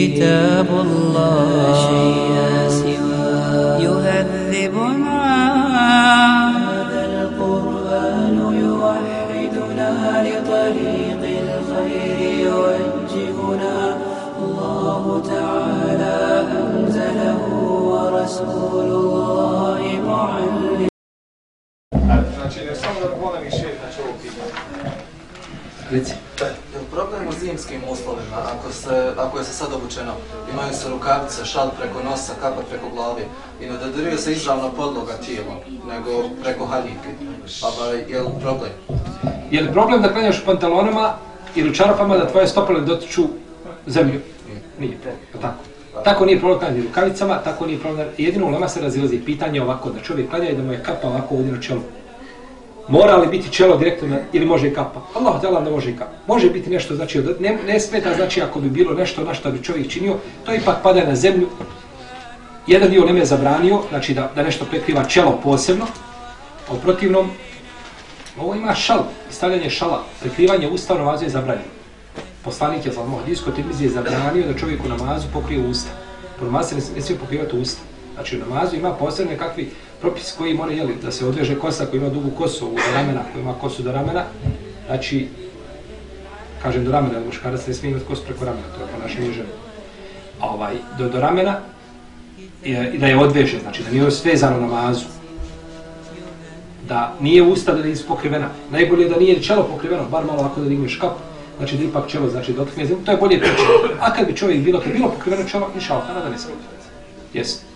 كتاب الله لا شيء سواه يهذبنا هذا القرآن يوحدنا لطريق الخير يوجهنا الله تعالى أنزله ورسول الله معلم Znači, ne samo da i šet, znači ovo pitanje. Reci. Problem u zimskim uslovima, ako, se, ako je se sad obučeno, imaju se rukavice, šal preko nosa, kapa preko glavi i ne dodiruje se izravno podloga tijelom, nego preko haljike. Pa ba, je li problem? Je li problem da klanjaš u pantalonama ili u čarapama da tvoje stopale dotiču zemlju? Nije problem, pa tako. Tako nije problem klanjati rukavicama, tako nije problem. Jedino u lema se razilazi pitanje ovako, da čovjek klanja i da mu je kapa ovako ovdje na čelu. Mora li biti čelo direktno na, ili može i kapa? Allah te ne može i kapa. Može biti nešto, znači, od- ne, ne smeta, znači, ako bi bilo nešto na što bi čovjek činio, to ipak pada na zemlju. Jedan dio Leme je zabranio, znači da, da nešto prekriva čelo posebno, a u protivnom, ovo ima šal, stavljanje šala, prekrivanje usta u namazu je zabranjeno. Poslanik je zalmo hadijsko tirmizi je zabranio da čovjek u namazu pokrije usta. U namazu se ne, ne smije pokrivati usta. Znači u namazu ima posebne kakvi propis koji mora jeli, da se odveže kosa koji ima dugu kosu u do ramena, koji ima kosu do ramena. Znači, kažem do ramena, jer muškarac ne smije imati kosu preko ramena, to je po našem ženu. A ovaj, do, do ramena je, i da je odveže, znači da nije svezano namazu da nije usta da je pokrivena. Najbolje je da nije čelo pokriveno, bar malo ako da digneš kap, znači da ipak čelo znači dotakne zemlju, to je bolje priče. A kad bi čovjek bilo, kad bi bilo pokriveno čelo, inša Allah, da ne smije. Jesi.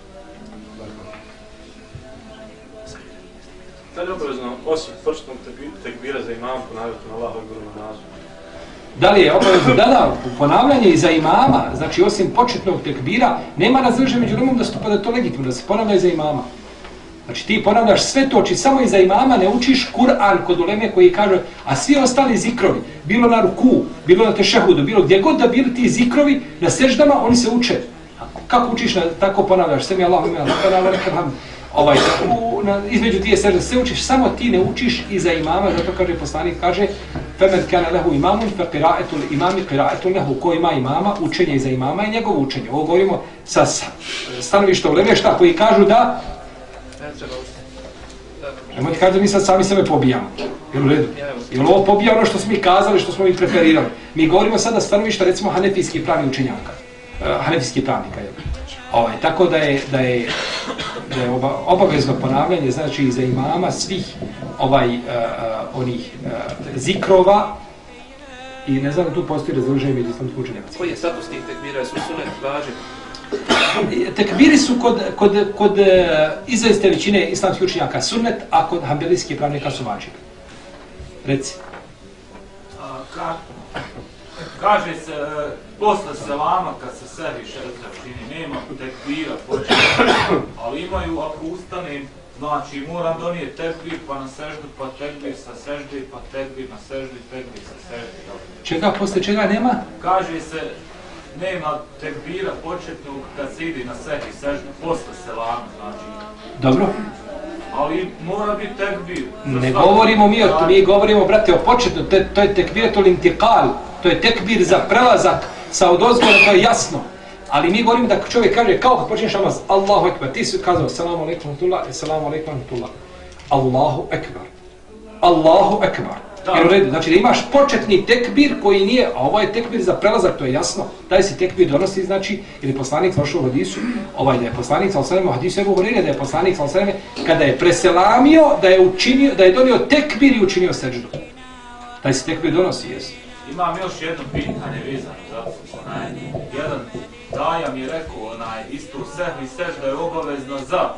Da li obavezno, osim početnog tekbira za imam, ponavljati na Allahu Ekber namazu? Da li je obavezno? Da, da, ponavljanje i za imama, znači osim početnog tekbira, nema razliže među rumom da stupa da to legitimno, da se ponavlja i za imama. Znači ti ponavljaš sve to, či samo iza imama ne učiš Kur'an kod uleme koji kaže, a svi ostali zikrovi, bilo na ruku, bilo na tešehudu, bilo gdje god da bili ti zikrovi, na seždama oni se uče. Kako učiš, na, tako ponavljaš, sve mi Allahu ime, Allah, Allah, Allah, Allah, ovaj, u, na, između dvije sežde, sve učiš, samo ti ne učiš iza imama, zato kaže poslanik, kaže, Femen kana lehu imamun, fe qira'etul imami qira'etul lehu, ko ima imama, učenje iza imama je njegovo učenje. Ovo govorimo sa, stanovišta uleme, šta, koji kažu da Nemojte kaži da mi sad sami sebe pobijamo. Jel u redu? Jel ovo pobija ono što smo mi kazali, što smo mi preferirali? Mi govorimo sada stanovišta, recimo, hanefijskih pravnih učenjaka. Uh, hanefijskih pravnika, jel? Ovaj, tako da je, da je, je oba, obavezno ponavljanje, znači i za imama svih ovaj, uh, onih uh, zikrova i ne znam da tu postoji razloženje među islamskih učenjaka. Koji je status tih tekbira? Su sunet važi? Tekbiri su kod, kod, kod izveste većine islamskih učenjaka sunnet, a kod hambelijskih pravnika su vađiv. Reci. A, ka, kaže se, posle selama, kad se sehri šerca čini, nema tekbira, počinje, imaju, ako ustanem, znači moram donijeti tekbir, pa na seždu, pa tekbir sa sežde, pa tekbir na seždi, tekbir sa sežde. Čega, posle čega nema? Kaže se, nema tekbira početnog kad se ide na sehri seždu, posle selama, znači, Dobro. ali mora biti tekbir. Ne govorimo mi o stvar. mi govorimo, brate, o početnu, to, to je tekbiratul intikal. To je tekbir za prelazak sa odozgora, to je jasno. Ali mi govorimo da čovjek kaže, kao kad počneš namaz, Allahu ekber, ti si kazao, salamu alaikum wa salamu alaikum wa Allahu ekber. Allahu ekber. Jer u redu, znači da imaš početni tekbir koji nije, a ovo je tekbir za prelazak, to je jasno. Taj si tekbir donosi, znači, ili poslanik zašao u hadisu, ovaj da je poslanik sa osaleme, u hadisu je govorio da je poslanik sa osaleme, kada je preselamio, da je učinio, da je donio tekbir i učinio seđu. Taj si tekbir donosi, jesu. Imam još jedno pitanje vezano za onaj, jedan daja mi je rekao, onaj, isto sehvi sežda je obavezno za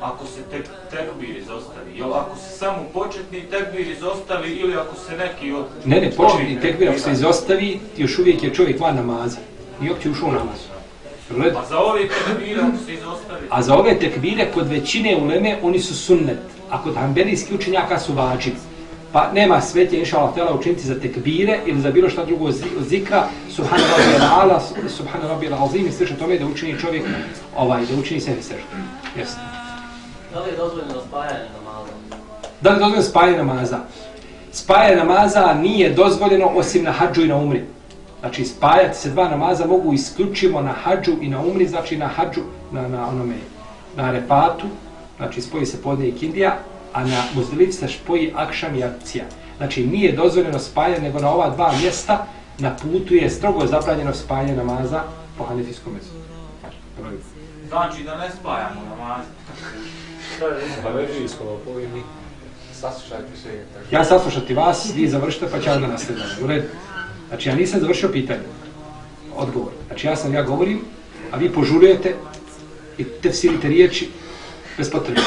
ako se tek, tekbir izostavi, jel ako se samo početni tekbir izostavi ili ako se neki od... Ne, ne, početni tekbir ako se izostavi, još uvijek je čovjek van namaza. I uopće ušao u namaz. A za ove tekbire ako se izostavi? A za ove tekbire kod većine uleme oni su sunnet. A kod hambelijskih učenjaka su vađi. Pa nema svetje, inša Allah, tela učiniti za tekbire ili za bilo šta drugo od zikra, subhana rabbi al-ala, subhana rabbi al-azim i slično tome da učini čovjek, ovaj, da učini sebi sežu. Jesno. Da li je dozvoljeno spajanje namaza? Da li je dozvoljeno spajanje namaza? Spajanje namaza nije dozvoljeno osim na hađu i na umri. Znači spajati se dva namaza mogu isključivo na hađu i na umri, znači na hađu, na, na onome, na repatu, znači spoji se podne i kindija, a na muzdelici se spoji akšam i akcija. Znači nije dozvoljeno spajanje, nego na ova dva mjesta na putu je strogo zabranjeno spajanje namaza po hanefijskom mesu. Znači da ne spajamo namaz. Pa. Saslušajte se. Ja saslušati vas, vi završite pa ću onda nastavljati. U redu. Znači ja nisam završio pitanje. Odgovor. Znači ja sam, ja govorim, a vi požurujete i tefsirite riječi bez potrebe.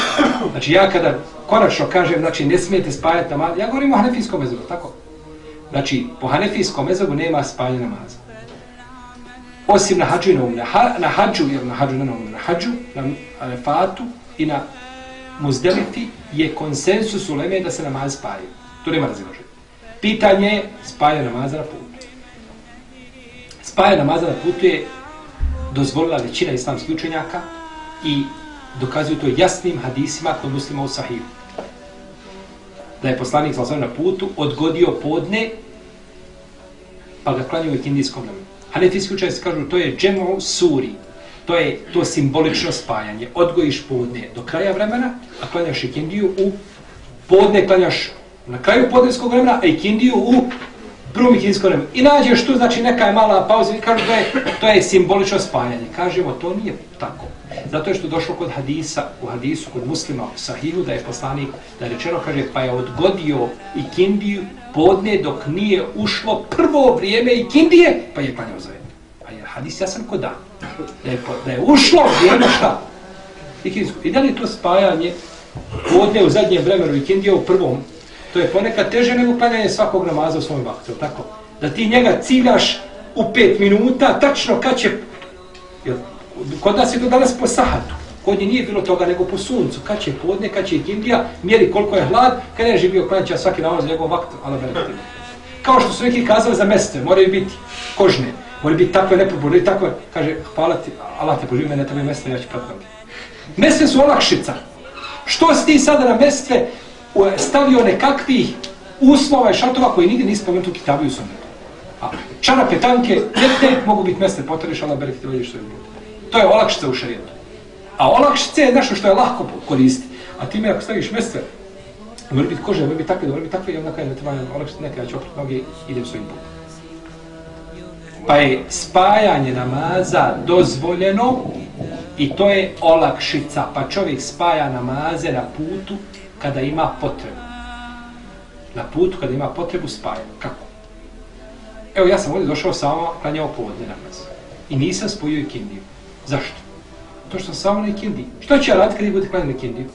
Znači ja kada konačno kažem, znači ne smijete spajati namaz, ja govorim o hanefijskom mezogu, tako? Znači, po hanefijskom mezogu nema spajanja namaza. Osim na hađu i na umre. Ha, na hađu, jer na hađu, ne na umre, na hađu, na arefatu i na muzdelifi je konsensus u leme da se namaz spaju. To nema razilaženja. Pitanje je spaja namaza na putu. Spaja namaza na putu je dozvolila većina islamskih učenjaka i dokazuju to jasnim hadisima kod muslima u sahiju. Da je poslanik sa na putu odgodio podne pa ga klanio u ikindijskom namenu. Hanefijski učenjaci kažu to je džemu suri. To je to simbolično spajanje. Odgojiš podne do kraja vremena, a klanjaš ikindiju u podne klanjaš na kraju podnevskog vremena, a ikindiju u prvom ikindijskom vremenu. I nađeš tu, znači neka je mala pauza i kažu to je, to je simbolično spajanje. Kažemo, to nije tako. Zato je što došlo kod hadisa, u hadisu, kod muslima u sahihu, da je poslanik, da je rečeno, kaže, pa je odgodio ikindiju podne dok nije ušlo prvo vrijeme ikindije, pa je klanjao za jedno. A je hadis jasan kod dan. Da je, da je ušlo vrijeme šta? Ikindijsko. I da li to spajanje podne u zadnjem vremenu ikindije u prvom, to je ponekad teže nego klanjanje svakog namaza u svom vaktu, tako? Da ti njega ciljaš u pet minuta, tačno kad će... Kod nas je to danas po sahatu. Kod nje nije bilo toga nego po suncu. Kad će podne, kad će ikindija, mjeri koliko je hlad, kad je živio klanjća svaki namaz njegov vakt, ala beretim. Kao što su neki kazali za meste, moraju biti kožne, moraju biti takve neproborne i takve, kaže, hvala ti, Allah te poživi mene, tebe meste, ja ću pratkati. Meste su olakšica. Što si ti sada na mestve stavio nekakvih uslova i šatova koji nigdje nisi spomenuti u kitabu i sunnetu. A čarape, tanke, ljetne, mogu biti meste, potreš, Allah berek što je bilo. To je olakšica u šarijetu. A olakšice je nešto što je lahko koristiti. A time ako staviš mestve, mora biti kože, mora biti takve, mora biti takve, i onda kada ne treba olakšiti neke, ja ću opet noge, idem svojim putem. Pa je spajanje namaza dozvoljeno i to je olakšica. Pa čovjek spaja namaze na putu kada ima potrebu. Na putu kada ima potrebu spaja. Kako? Evo ja sam ovdje došao samo klanjao povodne namaz. I nisam spojio i kindiju. Zašto? To što sam samo na ikindiji. Što će ja raditi kada bude klanjati na ikindiju?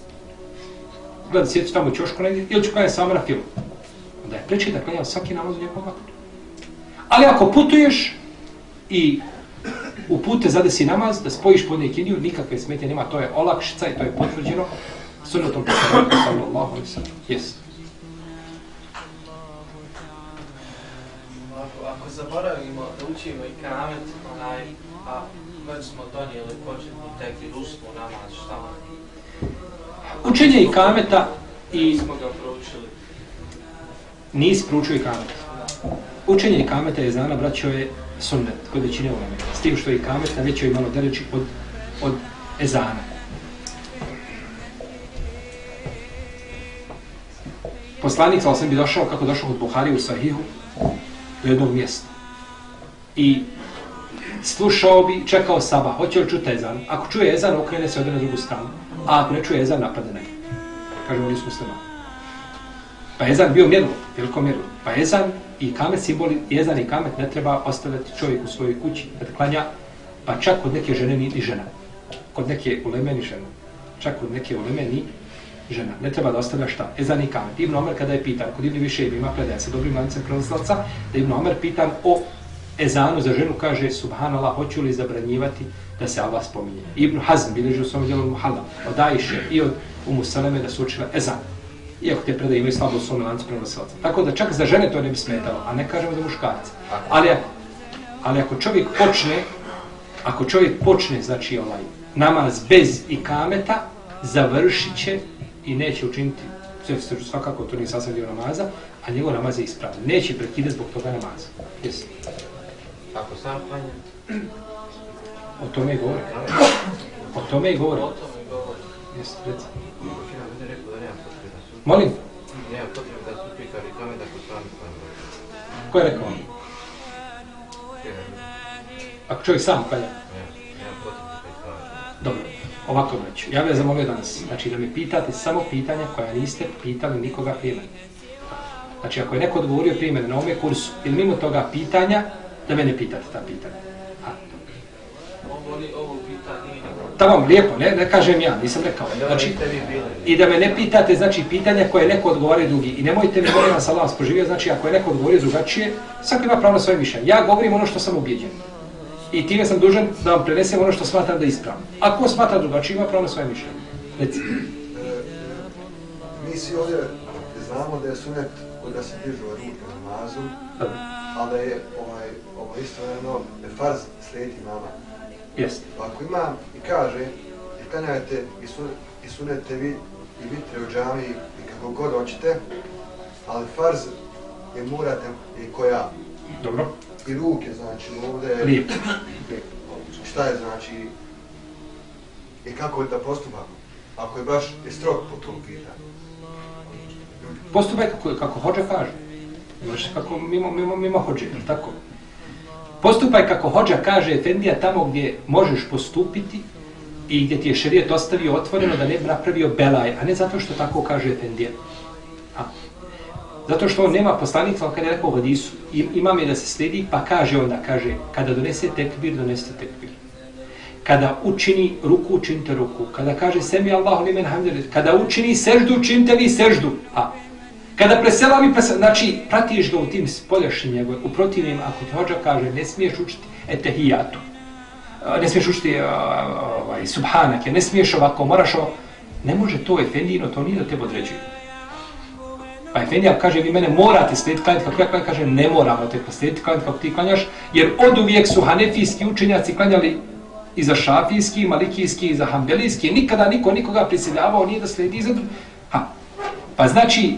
Gleda, sjeću tamo u čošku negdje ili ću klanjati samo na film. Onda je preče da klanjam svaki namaz u njegovom vaktu. Ali ako putuješ i u pute zadesi namaz, da spojiš podne ikindiju, nikakve smetje nema, to je olakšica i to je potvrđeno sunnetom poslanika sallallahu alaihi sallam. Yes. Ako, ako zaboravimo da učimo i kamet, onaj, a već smo donijeli početni tekst i usmo namaz, šta on? Učenje i kameta i Smo ga proučili. nisi proučio i kameta. učenje ikameta je znana, braćo, je sunnet kod većine uleme. S tim što je ikamet na većoj malo dereći od, od ezana. Poslanik sa osam bi došao, kako došao od Buhari u Sahihu, do jednog mjesta. I slušao bi, čekao Saba, hoće li čuti ezan. Ako čuje ezan, okrene se ode na drugu stranu. A ako ne čuje ezan, napade na njega. Kaže, oni su muslimani. Pa ezan bio mjerlo, veliko mjerlo. Pa ezan i kamet simboli, ezan i kamet ne treba ostavljati čovjek u svojoj kući kad klanja, pa čak kod neke žene ni, ni žena. Kod neke uleme ni žena. Čak kod neke uleme ni žena. Ne treba da ostavlja šta? Ezan i kamet. Ibn Omer kada je pitan, kod Ibn Više ima predaja sa dobrim lancem prenoslaca, da Ibn Omer pitan o ezanu za ženu, kaže Subhanallah, hoću li zabranjivati da se Allah spominje. Ibn Hazm bilježi u svom djelu Muhalla od Ajše i od Umu Saleme da su učile ezan iako te predaje imaju slabo svome lancu prenosilaca. Tako da čak za žene to ne bi smetalo, a ne kažemo za muškarce. Ali, ali ako čovjek počne, ako čovjek počne, znači ovaj, namaz bez ikameta, završit će i neće učiniti, svakako to nije sasvim dio namaza, a njegov namaz je ispravan. Neće prekidati zbog toga namaza. Jesi. Ako sam klanja, O tome i govori. O tome i govori. O tome govori. Jesi, reci. rekao da nema potrebe da su... Molim, Nema potrebe da su pikali ako sam klanja. ko je rekao? Ako čovjek sam klanja. Dobro, ovako braću, ja bih vas zamolio danas, znači da mi pitate samo pitanja koja niste pitali nikoga prije mene. Znači ako je neko odgovorio prije mene na ovome kursu ili mimo toga pitanja, da me ne pitate ta pitanja. Tamo, lijepo, ne, ne kažem ja, nisam rekao. Znači. I da me ne pitate, znači, pitanja koje neko odgovore drugi. I nemojte mi molim vas, Allah vas poživio, znači, ako je neko odgovorio drugačije, svako ima pravo na svoje mišljenje. Ja govorim ono što sam ubjeđen. I time sam dužan da vam prenesem ono što smatram da je ispravno. Ako smatra drugačije, ima pravo na svoje mišljenje. Reci. Mi svi ovdje znamo da je sunet da se dižu ruke na namazu, ali da je ovaj, ovaj istovremeno da je farz slijediti mama. Jeste. Pa ako ima i kaže, i klanjajte i, su, i sunete vi i vitre u džami i kako god hoćete, ali farz je morate i koja Dobro. i ruke, znači ovdje. Lijepo. šta je znači i kako da postupamo, ako je baš je strog po tom pitanju. Postupaj kako, kako hođe kaže. Imaš kako mimo, mimo, mimo hođe, tako? Postupaj kako hođa kaže Efendija tamo gdje možeš postupiti i gdje ti je šerijet ostavio otvoreno da ne bi napravio belaj, a ne zato što tako kaže Efendija. A, zato što on nema poslanica, ali kada je rekao hadisu, im- imam je da se sledi, pa kaže onda, kaže, kada donese tekbir, donese tekbir. Kada učini ruku, učinite ruku. Kada kaže semi Allahu limen hamdele, kada učini seždu, učinite vi seždu. A kada preselavi, presela, znači pratiš ga u tim spoljašnjim njegove. U protivnim, ako ti hođa kaže, ne smiješ učiti etehijatu. Ne smiješ učiti ovaj, subhanake, ne smiješ ovako, moraš ovo. Ne može to Efendino, to nije da tebe određuje. Pa Efendija kaže, vi mene morate slijediti klanjati kako ja kaže, ne moramo te slijediti klanjati kako ti klanjaš, jer od uvijek su hanefijski učenjaci klanjali i za šafijski, i malikijski, i za hambelijski, nikada niko nikoga prisiljavao nije da slijedi za drugi. Ha. Pa znači,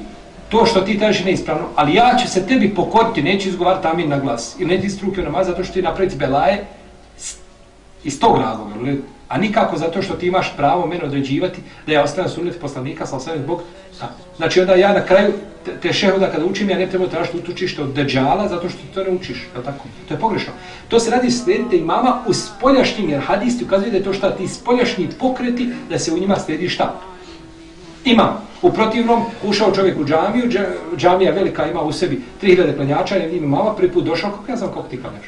to što ti tražiš neispravno, ali ja ću se tebi pokoriti, neću izgovarati amin na glas, ili neću istruke namaz zato što ti napraviti belaje iz tog razloga, a nikako zato što ti imaš pravo mene određivati da ja ostavim sunnet poslanika sa osvijem zbog. A, Znači onda ja na kraju te, te kada učim, ja ne treba tražiti utočište od deđala zato što ti to ne učiš, je tako? To je pogrešno. To se radi slijedite imama u spoljašnjim, jer hadisti ukazuju da je to šta ti spoljašnji pokreti, da se u njima slijedi šta? Ima. U protivnom, ušao čovjek u džamiju, džamija velika ima u sebi 3000 klanjača, je ima mama prvi put došao, kako ja znam kako ti klanjaš?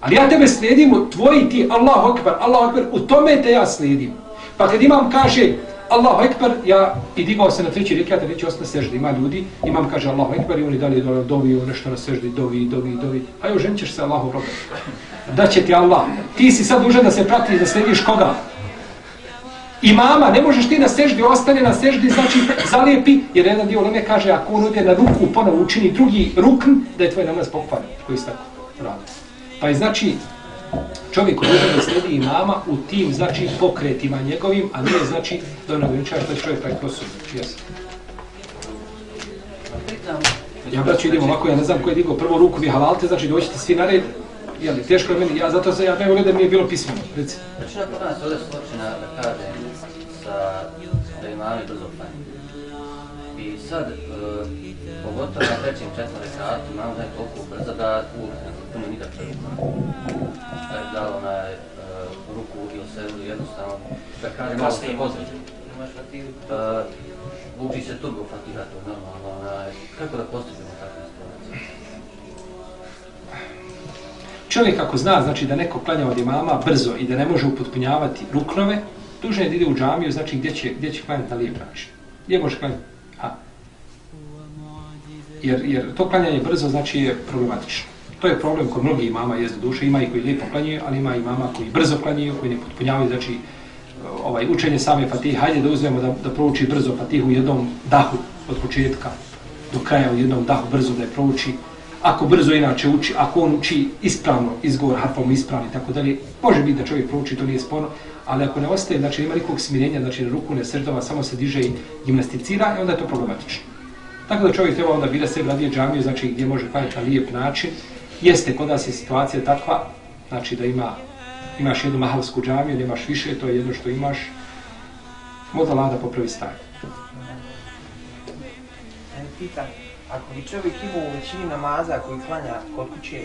Ali ja tebe slijedim, tvoji ti, Allahu Akbar, Allahu Akbar, u tome te ja slijedim. Pa kad imam kaže, Allahu Ekber, ja i digao se na treći rekiat, ja neću ostati na seždi. Ima ljudi, imam kaže Allahu Ekber i oni dalje do, dovi nešto na seždi, dovi, dovi, dovi. A ženčeš ženit ćeš se Allahu robe. Da će ti Allah. Ti si sad dužan da se prati, da slediš koga? Imama, ne možeš ti na seždi, ostane na seždi, znači zalijepi, jer jedan dio leme kaže, ako on ode na ruku, ponovo učini drugi rukn, da je tvoj namaz pokvaren, koji se tako radi. Pa je znači, čovjek koji da sledi imama u tim, znači, pokretima njegovim, a nije znači da ono veličaš da čovjek taj prosudu. Yes. Ja braću idem ovako, ja ne znam ko je digao prvu ruku, vi halalte, znači doćete svi na red. Jeli, teško je meni, ja zato se, ja ne volim da mi je bilo pismeno, reci. Znači, kod nas ovdje skočina da kaže da imali brzo klanje. I sad, e, pogotovo na trećem, četvrtom rekatu, imamo da je toliko brzo da uopće ne potpuno nikakve ruku. Da je dao onaj e, ruku ili sedu jednostavno, da kaže malo se vozi. Uh, uči se turbo fatiha, to je normalno, onaj, kako da postižemo takve situacije? Čovjek ako zna znači da neko klanja od imama brzo i da ne može upotpunjavati ruknove, dužan je da ide u džamiju, znači gdje će, gdje će klanjati na lijep način. Gdje može klanjati? Ha. Jer, jer to klanjanje brzo znači je problematično. To je problem kod mnogih imama jest do duše, ima i koji lijepo klanjaju, ali ima i imama koji brzo klanjaju, koji ne potpunjavaju, znači ovaj učenje same Fatihe, hajde da uzmemo da, da prouči brzo Fatihu u jednom dahu od početka do kraja u jednom dahu brzo da je prouči. Ako brzo inače uči, ako on uči ispravno, izgovor harfom ispravni i tako dalje, može biti da čovjek prouči, to nije sporno, ali ako ne ostaje, znači nema nikog smirenja, znači na ruku ne srdova, samo se diže i gimnasticira, i onda je to problematično. Tako da čovjek treba onda bira sebi radije džamiju, znači gdje može klanjati na lijep način. Jeste, kod nas je situacija takva, znači da ima imaš jednu mahalsku džamiju, nemaš više, to je jedno što imaš, možda lada popravi stanje. E, Pita, ako bi čovjek imao u većini namaza koji klanja kod kuće,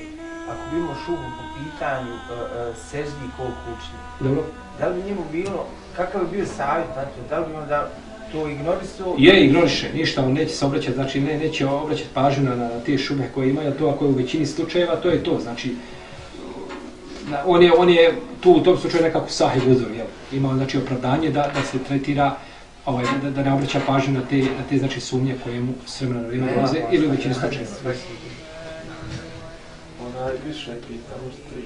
ako bi imao šubu po pitanju uh, uh, seždi kod kućni, Dobro. da li bi njemu bilo, kakav bi bio savjet na to, da li bi on da to ignorisao? Je, ignoriše, ništa, on neće se obraćati, znači ne, neće obraćati pažnju na, na te šube koje imaju, to ako je u većini slučajeva, to je to, znači na- on je, on je tu u tom slučaju nekako sahib uzor, jel? Ima znači opravdanje da, da se tretira ovaj, da, da ne obraća pažnju na te, na te znači sumnje koje mu s vremena na vrijeme dolaze ili u većini slučajeva. Više pita, možda tri.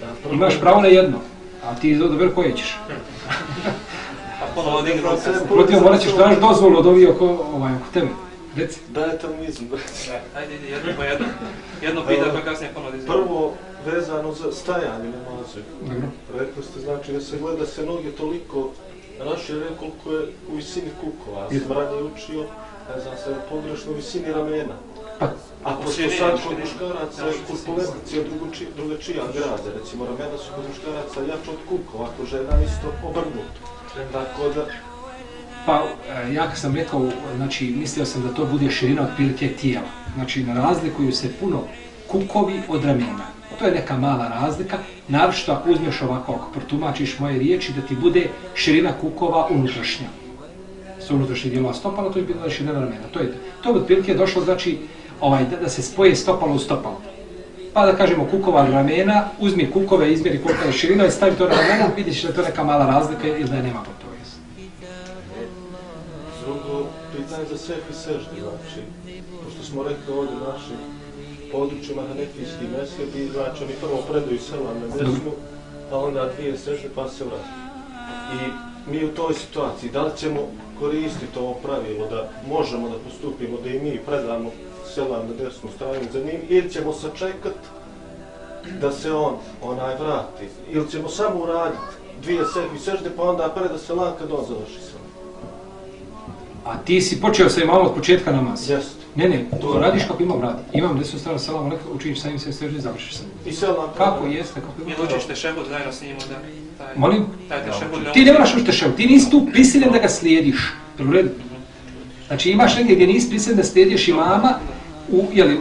Da, prvo- Imaš pravo na jedno, a ti dobro koje ćeš. A ponovo digne ruku. Protiv morat ćeš tražiti dozvolu od ovih oko, ovaj, oko tebe. Reci. Dajte mu izbog. Ajde, ide jedno po jedno. Jedno pita pa kasnije ponovo izgleda. Prvo, vezano za stajanje namaze. Dobro. Rekli ste, znači, da se gleda se noge toliko rašire koliko je u visini kukova. Ja sam ranije učio, ne znam se pogrešno, u visini ramena. Pa, A pošto širine, sad kod muškaraca je korpulentcija drugačija, drugačija grade, recimo ramena su kod muškaraca jače od kukova, ako žena isto obrnuto. Tako da, Pa, e, ja kad sam rekao, znači, mislio sam da to bude širina otprilike tijela. Znači, ne razlikuju se puno kukovi od ramena. To je neka mala razlika, naročito ako uzmeš ovako, ako protumačiš moje riječi, da ti bude širina kukova unutrašnja. Sa unutrašnjih dijelova stopala, to je bila širina ramena. To je, to bi otprilike došlo, znači, ovaj, da, da se spoje stopalo u stopalo. Pa da kažemo kukova ramena, uzmi kukove, izmjeri kolika je širina i stavi to na ramena, vidiš da je to neka mala razlika ili da je nema po to. Drugo, pitanje za sve i znači, pošto smo rekli ovdje naši našim područjima Hanefijski mesedi, znači oni prvo predaju selam na desnu, pa onda dvije sežde pa se vrati. I mi u toj situaciji, da li ćemo koristiti ovo pravilo da možemo da postupimo, da i mi predamo selam na desnu stranu za njim, ili ćemo sačekat da se on onaj vrati, ili ćemo samo uraditi dvije sebi sežde, pa onda preda selam kad on završi selam. A ti si počeo sa imamom od početka namaza? Jeste. Ne, ne, to radiš kako imam radi. Imam desnu stranu salam, alaikum, učiniš sa njim sve stežne i završiš sa njim. I selam Kako jeste, kako Ili imam učiš tešehud zajedno s njim onda. Taj, Molim? Taj tešehud. Ti ne moraš učiti teševu, ti nisi tu prisiljen da ga slijediš. Redu? Znači imaš negdje gdje nisi prisiljen da slijediš imama, u, jeli,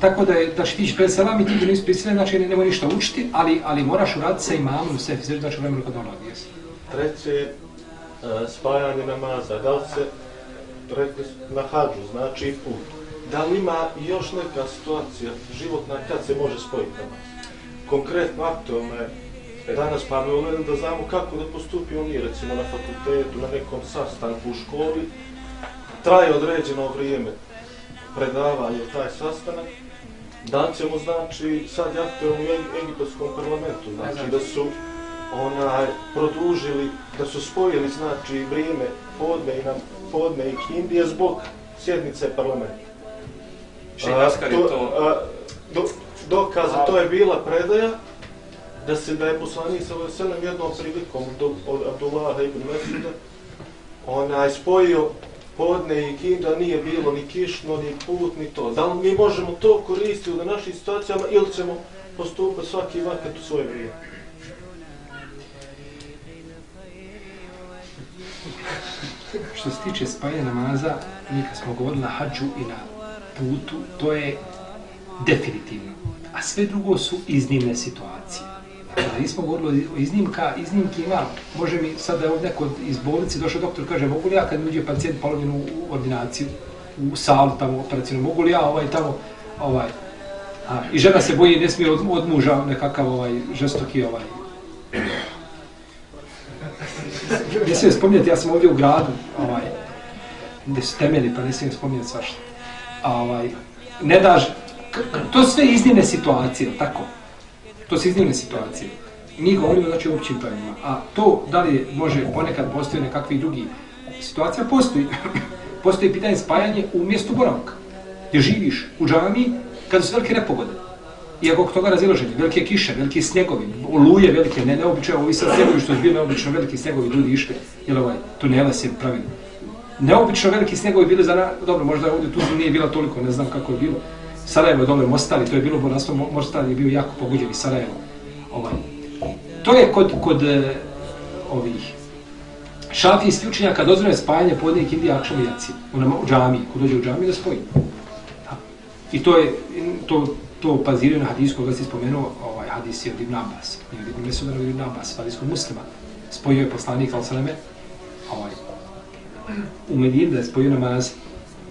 tako da je, znači ti ćeš pred selam i ti nisi prisiljen, znači ne, nemoj ništa učiti, ali, ali moraš uraditi sa imamom u sebi, znači u vremenu kad on radi, jesi. Treće, e, spajanje namaza, da li se, rekli na hađu, znači i put. Da li ima još neka situacija životna kad se može spojiti namaz? Konkretno, aktualno je e, danas, pa mi volio da znamo kako da postupimo mi, recimo na fakultetu, na nekom sastanku u školi, traje određeno vrijeme predavanje taj sastanak, da ćemo, znači, sad je aktualno u Eg- Egipatskom parlamentu, znači da su onaj, produžili, da su spojili, znači, vrijeme podne i, nam, podne i kindije zbog sjednice parlamenta. Šinaskar je A, to- a, do, dokaza, to je bila predaja, da se da je poslanik sa ovoj selem jednom prilikom do, od Abdullaha ibn Mesida onaj spojio podne i kinda nije bilo ni kišno, ni put, ni to. Da li mi možemo to koristiti u našim situacijama ili ćemo postupati svaki vakat u svoje vrijeme? Što se tiče spajanja namaza, mi kad smo govorili na hađu i na putu, to je definitivno. A sve drugo su iznimne situacije. Nismo govorili o iznimka, iznimki ima, može mi sad da je ovdje neko iz bolnice došao doktor, kaže, mogu li ja kad mi uđe pacijent polovinu u ordinaciju, u salu tamo operacijnu, mogu li ja ovaj tamo, ovaj, a, i žena se boji, ne smije od, od muža nekakav ovaj žestoki ovaj, ne smijem spominjati, ja sam ovdje u gradu, ovaj, gdje su temeli, pa ne smijem spominjati svašta. A, ovaj, ne daš, to su sve iznimne situacije, tako? To su iznimne situacije. Mi govorimo znači o općim pravilima. A to da li može ponekad postoji nekakvi drugi situacija, postoji. postoji pitanje spajanje u mjestu boravka. Gdje živiš u džami kada su velike nepogode. I ako toga razilaženje, velike kiše, velike snjegovi, oluje velike, ne neobično, ovi sad snegovi što su bili neobično veliki snjegovi, ljudi išli, jer ovaj, tunela se pravili. Neobično veliki snjegovi bili za, na, dobro, možda ovdje tu nije bila toliko, ne znam kako je bilo. Sarajevo je dole Mostari, to je bilo bogatstvo, Mostar je bio jako poguđen i Sarajevo. Ovaj. To je kod, kod e, ovih šafijski učenjaka dozvoljeno je spajanje podne ikindije akšama i Jaci, U, nama, u ko dođe u džami da spoji. Da. I to je, to, to baziraju na hadisku koga si spomenuo, ovaj hadis je od Ibn Abbas. Nije od Ibn Mesuda, od Ibn Abbas, hadijskog muslima. Spojio je poslanik, Al-Saleme, ovaj, u Medinu da je spojio namaz.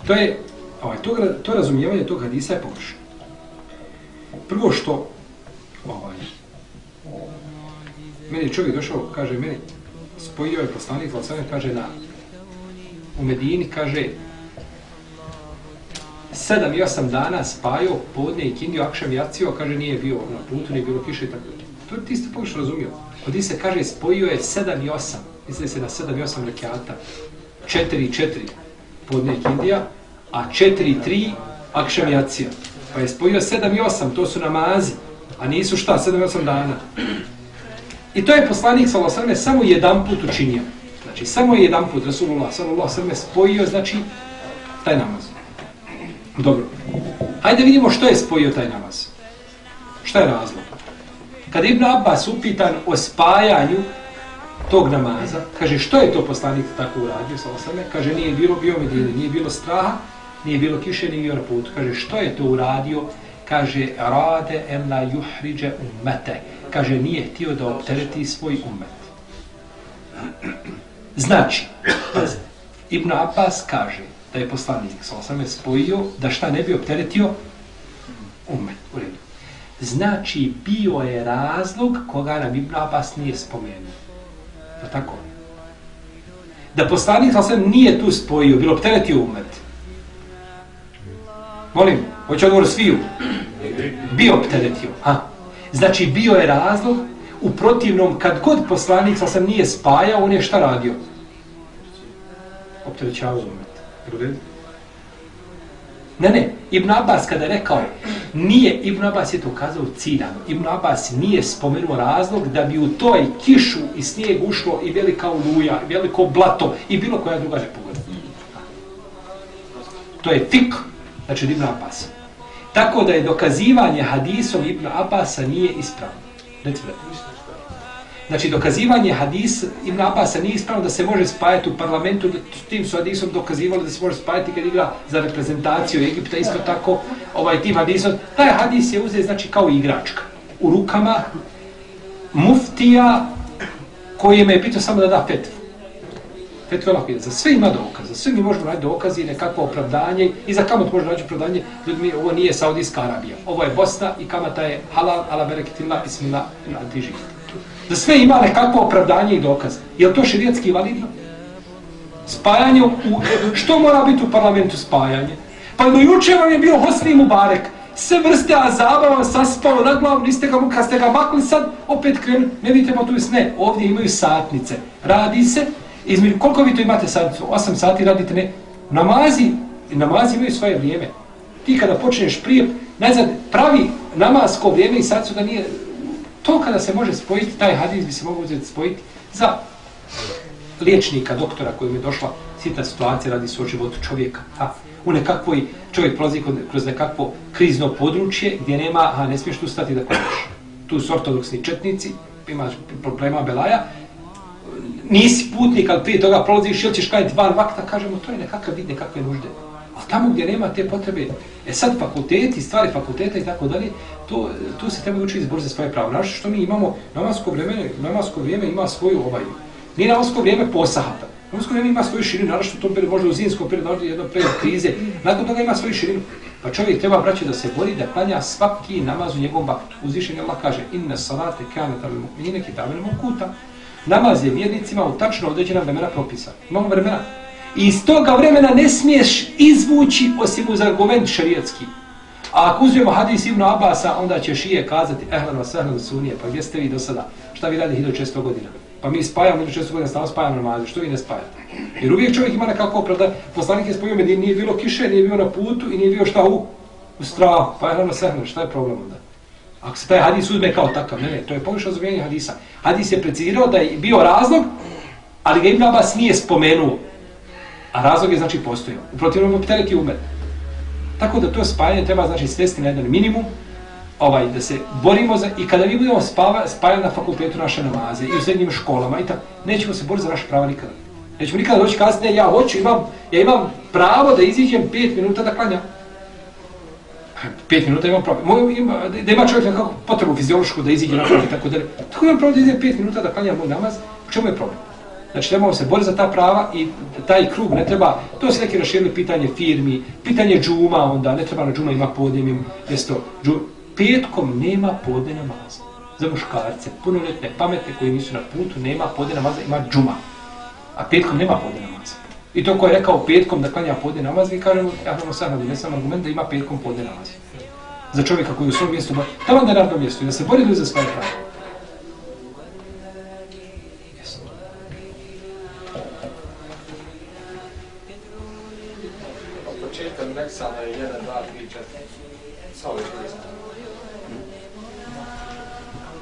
To je, ovaj, to, to razumijevanje tog hadisa je pogrešno. Prvo što, ovaj, meni je čovjek došao, kaže meni, spojio je poslanik, al kaže na, u Medini, kaže, sedam i osam dana spajao podne i kindio, akšam jacio, kaže nije bio na putu, nije bilo kiše i tako. To ti ste pogrešno razumio. Ovdje se kaže spojio je sedam i osam, misli se na sedam i osam rekiata, četiri i četiri podne i kindija, a četiri i tri. Pa je spojio sedam i osam, to su namazi, a nisu šta, sedam i osam dana. I to je poslanik Salosrme samo jedan put učinio. Znači, samo je jedan put Rasulullah Salosrme spojio, znači, taj namaz. Dobro. Hajde vidimo što je spojio taj namaz. Šta je razlog? Kad Ibn Abbas upitan o spajanju tog namaza, kaže što je to poslanik tako uradio, sa kaže nije bilo bio medine, nije bilo straha, nije bilo kiše, ni bio na putu. Kaže što je to uradio? Kaže rade en la juhriđe ummete. Kaže nije htio da optereti svoj ummet. Znači, Ibn Abbas kaže, da je poslanik sa osame spojio da šta ne bi opteretio umet u redu. Znači bio je razlog koga nam Ibn Abbas nije spomenuo. Je tako? Da poslanik sa osame nije tu spojio, bilo opteretio umet. Molim, hoće odgovor sviju. Bio opteretio. Ha? Znači bio je razlog u protivnom kad god poslanik sa osame nije spajao, on je šta radio? Opterećavao umet. Ne, ne, Ibn Abbas kada je rekao, nije, Ibn Abbas je to kazao ciljano, Ibn Abbas nije spomenuo razlog da bi u toj kišu i snijeg ušlo i velika oluja, i veliko blato i bilo koja druga nepogoda. To je fik, znači od Ibn Abbas. Tako da je dokazivanje hadisom Ibn Abbasa nije ispravno. Recimo, Znači, dokazivanje hadis Ibn Abasa nije ispravno da se može spajati u parlamentu, da tim su hadisom dokazivali da se može spajati kad igra za reprezentaciju Egipta, isto tako, ovaj tim hadisom. Taj hadis je uzet, znači, kao igračka. U rukama muftija koji me je pitao samo da da petvu. Fetve je Za sve ima dokaz, za sve mi možemo naći dokazi, nekakvo opravdanje i za kamot možemo naći opravdanje. Ljudmi, ovo nije Saudijska Arabija. Ovo je Bosna i kamata je halal, ala bereketillah, bismillah, na antiživite. Da sve ima nekakvo opravdanje i dokaz. Je li to širijetski validno? Spajanje u... Što mora biti u parlamentu spajanje? Pa do juče vam je bio Hosni Mubarek. Sve vrste azaba vam saspalo na glavu, niste ga, kad ste ga makli sad, opet krenu, ne vidite mo tu ovdje imaju satnice. Radi se, između, koliko vi to imate sad, 8 sati radite, ne, namazi, namazi imaju svoje vrijeme. Ti kada počneš prije, najzad, pravi namasko vrijeme i sad su da nije, To kada se može spojiti, taj hadis bi se mogu uzeti spojiti za liječnika, doktora kojim je došla sita situacija radi se o životu čovjeka. A, u nekakvoj, čovjek prolazi kroz nekakvo krizno područje gdje nema, a ne smiješ tu stati da klanjaš. Tu su ortodoksni četnici, imaš problema belaja, nisi putnik, ali prije toga prolaziš ili ćeš klanjati van vakta, kažemo, to je nekakav vid, nekakve nužde. Ali tamo gdje nema te potrebe, e sad fakulteti, stvari fakulteta i tako dalje, to, tu se treba učiti izbor za svoje pravo. Znaš što mi imamo, namasko vrijeme, namasko vrijeme ima svoju ovaj, nije namasko vrijeme posahata. Namasko vrijeme ima svoju širinu, naravno što to periodu, možda u zimskom periodu, možda jedno period krize, nakon toga ima svoju širinu. Pa čovjek treba braći da se bori da klanja svaki namaz u njegovom vaktu. Uzvišenje Allah kaže, inna salate kanet al mu'minine kitabene mukuta. Namaz je vjernicima u tačno određena vremena propisa. Imamo vremena. I iz toga vremena ne smiješ izvući osim uz argument šarijetski. A ako uzmemo hadis Ibn Abasa, onda će šije kazati, ehlan vas ehlan sunije, pa gdje ste vi do sada? Šta vi radi 1600 godina? Pa mi spajamo 1600 godina, stano spajamo namaze, što vi ne spajate? Jer uvijek čovjek ima nekako opravda, poslanik je spojio Medini, nije bilo kiše, nije bio na putu i nije bio šta u, u strahu. Pa ehlan vas ehlan, šta je problem onda? Ako se taj hadis uzme kao takav, ne, ne, to je pogrešno razumijevanje hadisa. Hadis je precizirao da je bio razlog, ali ga Ibn Abbas nije spomenuo. A razlog je znači postojao. U protivnom bi teleki umet. Tako da to spajanje treba znači svesti na jedan minimum, ovaj, da se borimo za, i kada mi budemo spava, spajali na fakultetu naše namaze i u srednjim školama i tako, nećemo se boriti za naše prava nikada. Nećemo nikada doći kasnije, ja hoću, imam, ja imam pravo da iziđem 5 minuta da klanjam. Pet minuta imam problem. Moj, ima, da ima čovjek nekako potrebu fiziološku da iziđe na klanj i tako dalje. Tako imam problem da iziđem pet minuta da klanjam moj namaz. U čemu je problem? Znači trebamo se boriti za ta prava i taj krug ne treba, to se neki raširili pitanje firmi, pitanje džuma onda, ne treba na džuma ima podne, jesto, džu, Petkom nema podne namaza. Za muškarce, punoljetne, pametne koji nisu na putu, nema podne namaza, ima džuma. A petkom nema podne namaza. I to ko je rekao petkom da klanja podne namaz, mi kažemo, ja nam sad donesam argument da ima petkom podne namaz. Za čovjeka koji u svom mjestu, tamo da je mjestu i da se bori za svoje pravo. Od početka Meksana je 1, 2, 3, 4. Sa ove druge strane.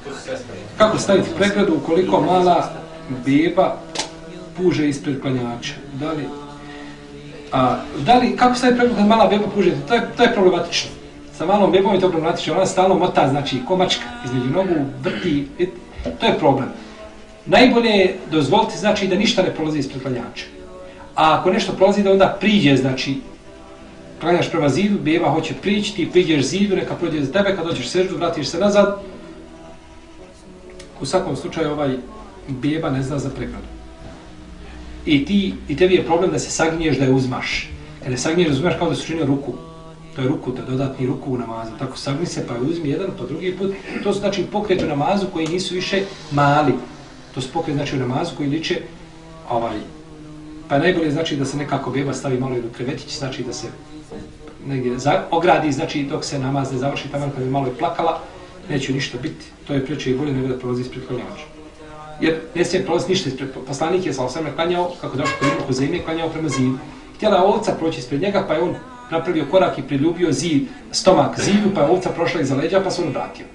Tu su sve strane. Kako staviti pregradu ukoliko mala beba puže ispred klanjača? Da li, a, da li, kako staviti pregradu kad mala beba puže? To je, to je problematično. Sa malom bebom je to problematično. Ona stalno mota, znači komačka između nogu, vrti. To je problem. Najbolje je dozvoliti znači da ništa ne prolazi ispred klanjača. A ako nešto prolazi da onda priđe, znači klanjaš prema zidu, beba hoće prići, ti priđeš zidu, neka prođe za tebe, kad dođeš seždu, vratiš se nazad, u svakom slučaju ovaj beba ne zna za pregradu. I ti, i tebi je problem da se sagniješ da je uzmaš. Kada je sagniješ uzmaš kao da se učinio ruku. To je ruku, to je dodatni ruku u namazu. Tako sagni se pa je uzmi jedan, pa drugi put. To su znači pokreti u namazu koji nisu više mali. To su pokreti znači u namazu koji liče ovaj, pa najbolje znači da se nekako beba stavi malo do krevetić, znači da se negdje za, ogradi, znači dok se namaz ne završi, tamo kad je malo i plakala, neće ništa biti. To je preče i bolje nego da prolazi ispred klanjača. Jer ne smije prolaziti ništa ispred poslanik je sa osam klanjao, kako došlo kod Ibnu Huzeime, klanjao prema zidu. Htjela je ovca proći ispred njega, pa je on napravio korak i priljubio zid, stomak zidu, pa je ovca prošla iza leđa, pa se on vratio.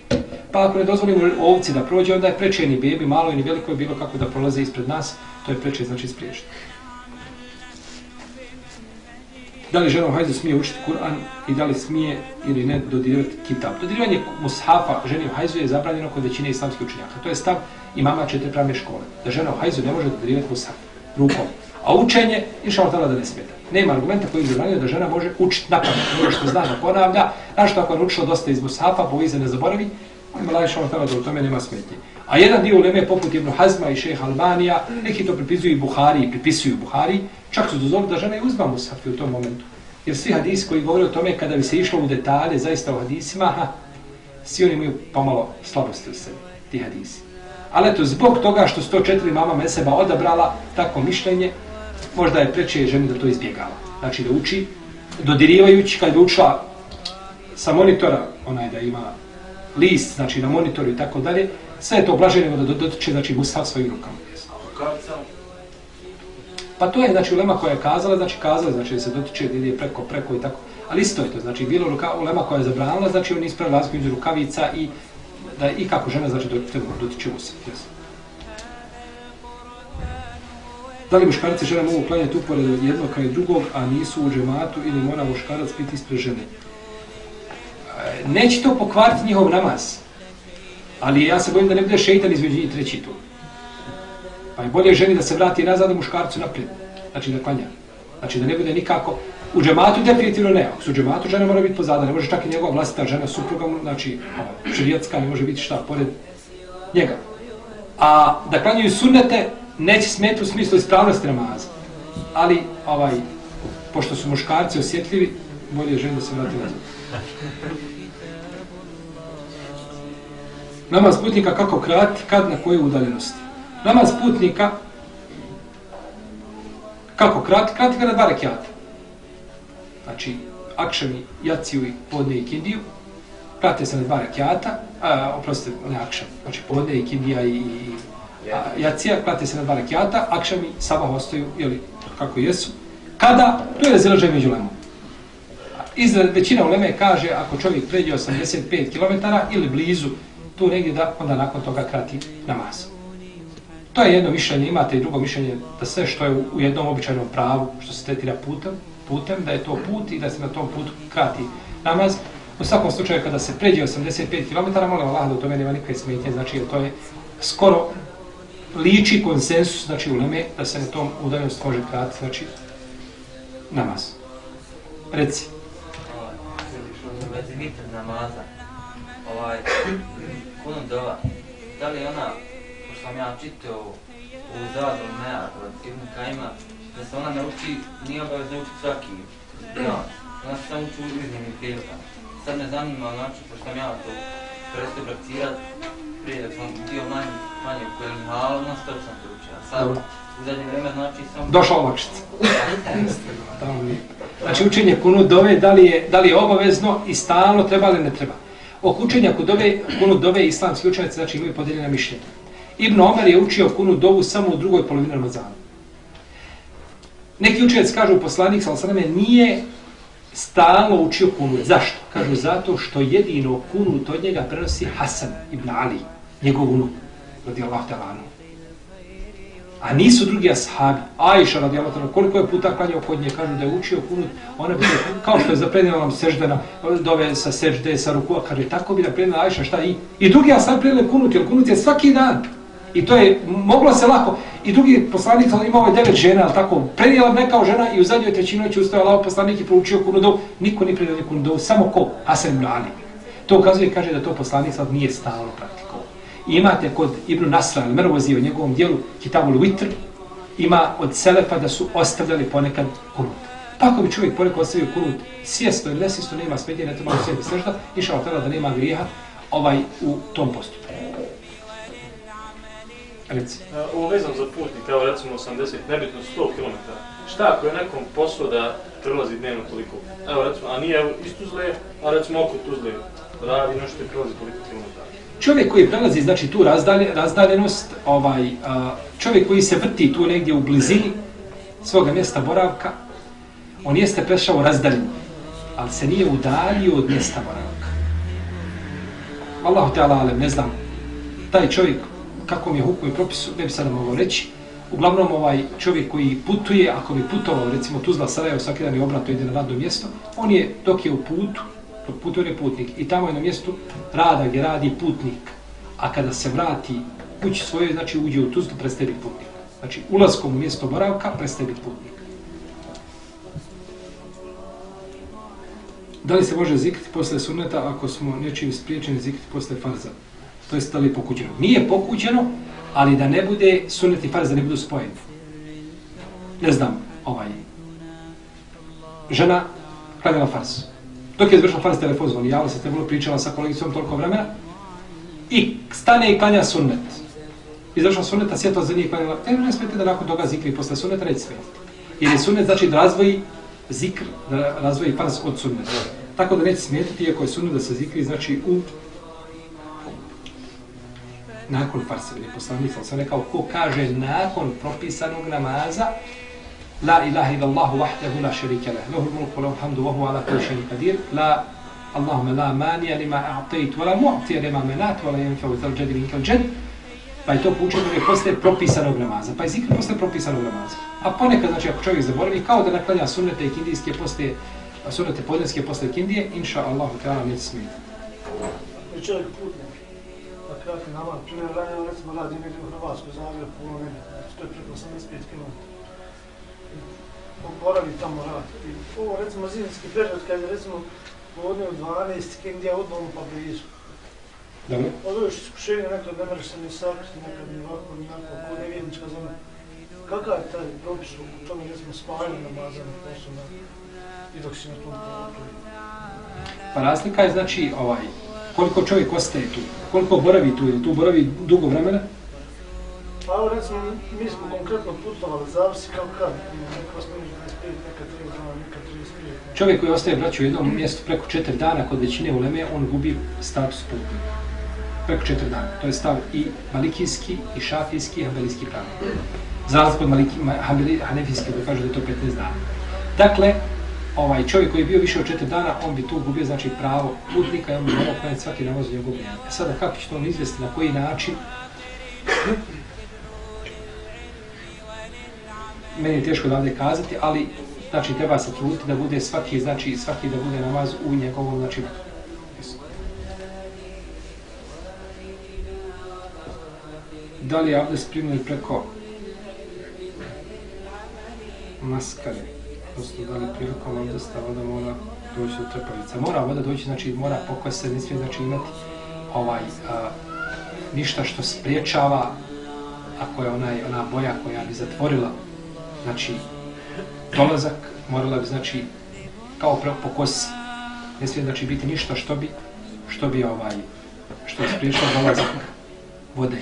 Pa ako ne dozvolimo ovci da prođe, onda je preče ni bebi, malo i ni veliko je bilo kako da prolaze ispred nas, to je preče znači spriješiti. Da li žena u hajzu smije učiti Kur'an i da li smije ili ne dodirati kitab. Dodirivanje mushafa ženi u hajzu je zabranjeno kod većine islamskih učenjaka. To je stav imama četiri pravne škole. Da žena u hajzu ne može dodirivati mushaf rukom. A učenje, inša Allah da ne smeta. Nema argumenta koji zabranjuje da žena može učiti napamet. Ono što zna da ponavlja, što ako je učila dosta iz mushafa, pa boji se ne zaboravi, ima išao Allah da u tome nema smetnje. A jedan dio uleme poput Ibn Hazma i šeha Albanija, neki to pripisuju i Buhari, pripisuju Buhari, čak su dozvolili da žena i uzma mushafi u tom momentu. Jer svi hadisi koji govore o tome kada bi se išlo u detalje, zaista u hadisima, ha, svi oni imaju pomalo slabosti u sebi, ti hadisi. Ali eto, zbog toga što 104 mama Meseba odabrala tako mišljenje, možda je preče ženi da to izbjegava. Znači da uči, dodirivajući, kad bi učila sa monitora, onaj da ima list, znači na monitoru i tako dalje, sve je to blaže nego da dotiče, znači, mushaf svojim rukama. Pa to je, znači, ulema koja je kazala, znači, kazala, znači, da se dotiče, da ide preko, preko i tako. Ali isto je to, znači, bilo ruka, ulema koja je zabranila, znači, on ispred razliku između rukavica i da i kako žena, znači, dotiče, dotiče mushaf. Yes. Da li muškarci žene mogu klanjati upored jednog kao i drugog, a nisu u džematu ili mora muškarac biti ispred žene? E, neće to pokvariti njihov namaz. Ali ja se bojim da ne bude šeitan između njih treći tu. Pa je bolje ženi da se vrati nazad, a muškarcu naprijed. Znači da klanja. Znači da ne bude nikako... U džematu definitivno ne. Ako su u džematu, žena mora biti pozada. Ne može čak i njegova vlastita žena, supruga, znači širijetska, ne može biti šta pored njega. A da klanjaju sunnete, neće smeti u smislu ispravnosti namaza. Ali, ovaj, pošto su muškarci osjetljivi, bolje je žena da se vrati nazad. Namaz putnika kako krati, kad, na kojoj udaljenosti. Namaz putnika kako krati, krati ga na dva rekiata. Znači, akšami, jaciju i podne i kindiju, prate se na dva rekiata, a, oprostite, ne akšam, znači podne i kindija i, i a, jacija, prate se na dva rekiata, akšami, sabah ostaju, jeli, kako jesu. Kada, to je razilaženje među lemom. Izred, većina uleme kaže, ako čovjek pređe 85 km ili blizu tu negdje da onda nakon toga krati namaz. To je jedno mišljenje, imate i drugo mišljenje da sve što je u jednom običajnom pravu, što se tretira putem, putem, da je to put i da se na tom putu krati namaz. U svakom slučaju kada se pređe 85 km, molim Allah da u tome nema nikakve smetnje, znači to je skoro liči konsensus, znači u leme, da se na tom udaljenost može krati, znači namaz. Reci. Vezi vitr namaza, ovaj, kunut dova, da li ona, sam ja čitao u zadu Mea kod Ibn Kajma, da se ona ne uči, nije obavezno učiti svaki dan, ona se samo uči u iznim prilikama. Sad me zanima, znači, pošto sam ja to prestao prakticirat, prije dok sam bio manji, manje u kojem halu, na stop sam to učio, sad, u zadnje vreme, znači, sam... Došla olakšica. Tamo. Znači učenje kunu dove, da li je, da li je obavezno i stalno treba ili ne treba. Oko učenja kudove, kunut dove islamski učenjaci znači imaju podeljena mišljenja. Ibn Omer je učio kunut dovu samo u drugoj polovini Ramazana. Neki učenjac kažu poslanik sallallahu nije stalno učio kunut. Zašto? Kažu zato što jedino kunut od njega prenosi Hasan ibn Ali, njegov unuk, radijallahu talanu. A nisu drugi ashabi. Ajša radijallahu ta'ala, koliko je puta klanjao kod nje, kažu da je učio kunut, ona bi kao što je zaprednila nam seždena, dove sa sežde, sa rukua, kaže, tako bi naprednila Ajša, šta i? I drugi ashabi prednili kunut, jer kunut je svaki dan. I to je, moglo se lako. I drugi poslanik imao je devet žena, ali tako, prenijela neka žena i u zadnjoj trećinoj će ustao Allah poslanik i proučio kunudov, niko nije prednio kunudov, samo ko? Hasan ibn Ali. To ukazuje i kaže da to poslanik sad nije stalno praktikovao. I imate kod Ibn Nasra, al Mervozi, u njegovom dijelu, Kitabul Witr, ima od Selefa da su ostavljali ponekad kunut. Pa ako bi čovjek ponekad ostavio kunut svijesto ili nesvijesto, nema smetnje, ne treba sebi sržda, išao tada da nema grijeha ovaj, u tom postupu. Reci. Ovo vezam za putnika, evo recimo 80, nebitno 100 km. Šta ako je nekom posao da prelazi dnevno toliko? Evo recimo, a nije iz Tuzle, a recimo oko Tuzle radi nešto i prelazi toliko kilometara. Čovjek koji prelazi znači tu razdalje, razdaljenost, ovaj a, čovjek koji se vrti tu negdje u blizini svoga mjesta boravka, on jeste prešao razdaljen, ali se nije udaljio od mjesta boravka. Allahu te alem, ne znam, taj čovjek kako mi je huku i propisu, ne bi sada mogao reći. Uglavnom, ovaj čovjek koji putuje, ako bi putovao, recimo Tuzla Sarajevo, svaki dan je obrato, ide na radno mjesto, on je, dok je u putu, dok putuje je putnik, i tamo je na mjestu rada gdje radi putnik, a kada se vrati kući svoje, znači uđe u Tuzlu, prestaje biti putnik. Znači, ulaskom u mjesto boravka, prestaje biti putnik. Da li se može zikriti posle sunneta ako smo nečim spriječeni zikriti posle farza? To je da li pokućeno. Nije pokućeno, ali da ne bude sunet i farz, da ne budu spojeni. Ne znam, ovaj, žena klanjala farz. Dok je izvršila farz, telefon zvoni, javila se, trebalo pričala sa kolegicom toliko vremena, i stane i klanja sunnet. Izvršila sunneta, sjetla za njih klanjala, e, ne smete da nakon toga zikri posle sunneta, neće smijeti. Jer je sunnet znači da razvoji zikr, da razvoji farz od sunneta. Tako da neće smetiti, iako je sunnet da se zikri, znači u nakon farsa, je poslanik sam rekao, ko kaže nakon propisanog namaza, La ilaha ila Allahu wahdahu la šerike leh. Lahu mulku lahu hamdu vahu ala kulli shay'in qadir. La Allahumma la manija lima a'tayt wa la mu'tiya lima manat wa la yanfa'u dhal jaddi minka džed. Pa je to poučeno je posle propisanog namaza. Pa je zikr posle propisanog namaza. A ponekad, znači, ako čovjek zaboravi, kao da naklanja sunnete i kindijske posle, sunnete podneske posle kindije, inša Allahu ta'ala neće smijeti. Čovjek put na kratki namaz, primjer ranije, recimo, radi negdje u Hrvatskoj, Zagreb, puno meni, to je preko 85 km. Boravi tamo radi. I ovo, recimo, zimski period, kad je, recimo, podne u 12, kindija odmah pa blizu. Dobro. Ovo još iskušenje, nekad ne može se ni sakriti, nekad ni ovako, ni onako, ko nevjednička zemlja. Kakav je taj propis u tome, recimo, spajanje namaza na poslu na, i dok si na tom putu? Pa razlika je znači ovaj koliko čovjek ostaje tu, koliko boravi tu ili tu boravi dugo vremena. Pa evo recimo, mi smo konkretno putovali, zavisi kao kad, neka smo 25, neka 30 dana, neka 35. Čovjek koji ostaje braću u jednom mjestu preko četiri dana kod većine uleme, on gubi status putnika. Preko četiri dana. To je stav i malikijski, i šafijski, i hanbelijski pravi. Za razliku od maliki, hanbeli, hanefijski, koji kaže da je to 15 dana. Dakle, ovaj čovjek koji je bio više od četiri dana, on bi tu gubio znači pravo putnika i on bi morao klanjati svaki namaz u njegovu vrijeme. E sada kako će to on izvesti, na koji način? Meni je teško da kazati, ali znači treba se truditi da bude svaki, znači svaki da bude namaz u njegovom, znači Da li je abdest primljen preko maskare? Odnosno, da li prilikom abdesta voda mora doći do trpavica? Mora voda doći, znači mora pokoj se, ne smije znači imati ovaj, a, ništa što spriječava ako je onaj, ona boja koja bi zatvorila znači dolazak morala bi znači kao pre, po kosi ne smije znači biti ništa što bi što bi ovaj što spriječava dolazak vode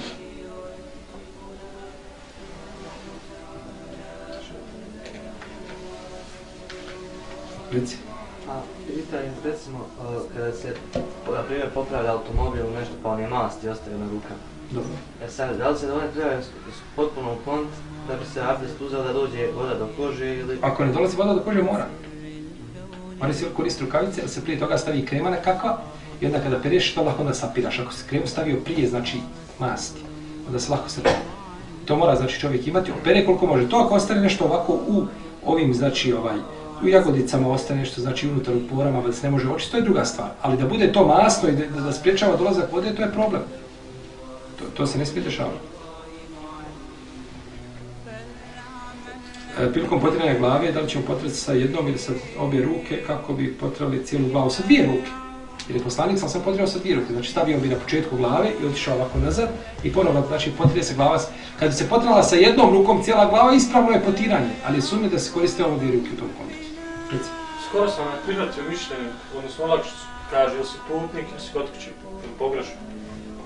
Reci. A, pitanje, recimo, uh, kada se, na primjer, popravlja automobil ili nešto, pa on je masti ostaje na rukama. Dobro. E sad, da li se one treba potpuno ukloniti da bi se abdest uzeo da dođe voda do kože ili... Ako ne dolazi voda do kože, mora. Mora se koristiti rukavice, ali se prije toga stavi krema na kakva i onda kada pereš to lako onda sapiraš. Ako se kremu stavio prije, znači masti, onda se lako se to mora znači čovjek imati, opere koliko može. To ako ostane nešto ovako u ovim, znači ovaj, u jagodicama ostane nešto, znači unutar u porama, da se ne može očistiti, to je druga stvar. Ali da bude to masno i da, da, spriječava dolazak vode, to je problem. To, to se ne smije dešavati. E, prilikom potiranja glave, da li ćemo potrati sa jednom ili sa obje ruke, kako bi potrali cijelu glavu sa dvije ruke. Jer je poslanik sam sam potrebao sa dvije ruke, znači stavio bi na početku glave i otišao ovako nazad i ponovno, znači potrije se glava, kad bi se potirala sa jednom rukom cijela glava, ispravno je potiranje, ali je da se koriste ovo dvije ruke u tom kontekstu. Reci. Skoro sam prihvatio mišljenje, odnosno olakšicu, kaže ili si putnik ili si kod kuće, ili pogrešno.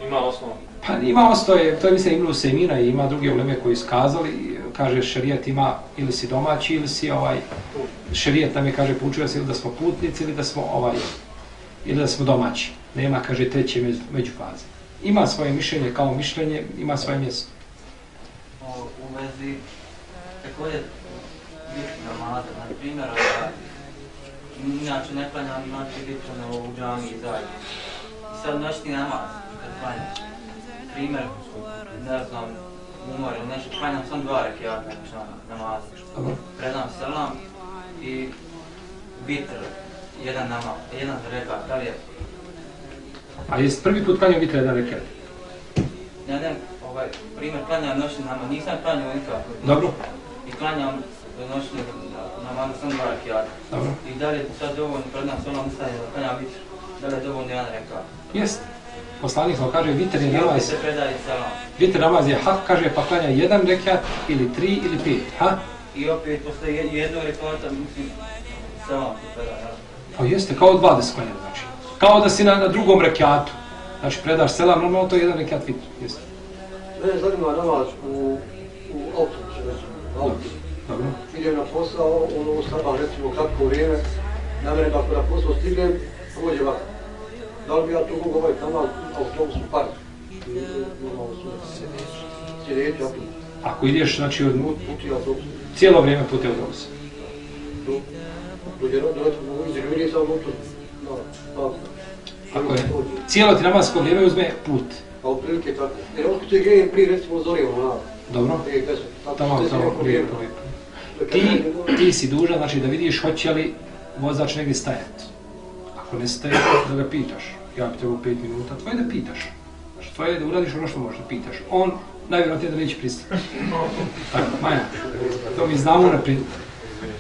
Ima osnovu. Pa ima ostoje, to je mislim Ibnu Semina i ima druge uleme koji iskazali, kaže šerijat ima ili si domaći ili si ovaj, šerijat nam je kaže poučuje se ili da smo putnici ili da smo ovaj, ili da smo domaći. Nema, kaže, treće među, među faze. Ima svoje mišljenje kao mišljenje, ima svoje mjesto. O, u vezi također vitr namaza, na primjer, da inače ne klanjam znači vitr na u džami i zajedno. I sad noćni namaz, kad klanjaš, primjer, ne znam, umor ili nešto, klanjam sam dva rekiata na namazu. Predam selam i vitr, jedan namaz, jedan rekat, da li je A jesi prvi put klanjao vitra jedan rekat? Ne, ne, ovaj, primjer, klanjam noćni namaz, nisam klanjao nikako. Dobro. I klanjam noćni namaz, sam dva rekiata. Dobro. I da li je sad dovoljno, predam se onom ustane da klanjam vitr, da li je dovoljno jedan rekat? Jest. Poslanik sam kaže vitr je namaz. se predaje. Vitr namaz je hak, kaže pa klanja jedan rekat ili tri ili pet. Ha? I opet posle jed- jednog rekata, mislim, selam se predaje. Pa jeste, kao dva da se klanja, znači. Kao da si na, na drugom rekiatu. Znači predaš selam, normalno to je jedan rekiat vitr. Jeste. Mene zanima namaz u, u autobusu, recimo, u autobusu. Idem na posao, ono ustavam recimo kratko vrijeme, na mene ako na posao stignem, pođe ovako. Da li bi ja tu mogu ovaj namaz u autobusu park? Sjedeći autobus. Ako ideš, znači, od, Puti autobus. cijelo vrijeme putem autobusa. Dođe do recimo, izdje nisam autobus. No, pa, Ako je cijelo ti namasko vrijeme uzme put. A u prilike tako. Jer on ti je prije recimo zorio, ono, Dobro. Tamo, tamo, lijepo, lijepo. Ti, ti si dužan, znači da vidiš hoće li vozač negdje stajati. Ako ne staje, da ga pitaš. Ja bi trebao pet minuta, tvoje da pitaš. Znači, tvoje je da uradiš ono što možeš da pitaš. On, najvjerojatnije da neće pristati. Tako, Maja, to mi znamo naprijed.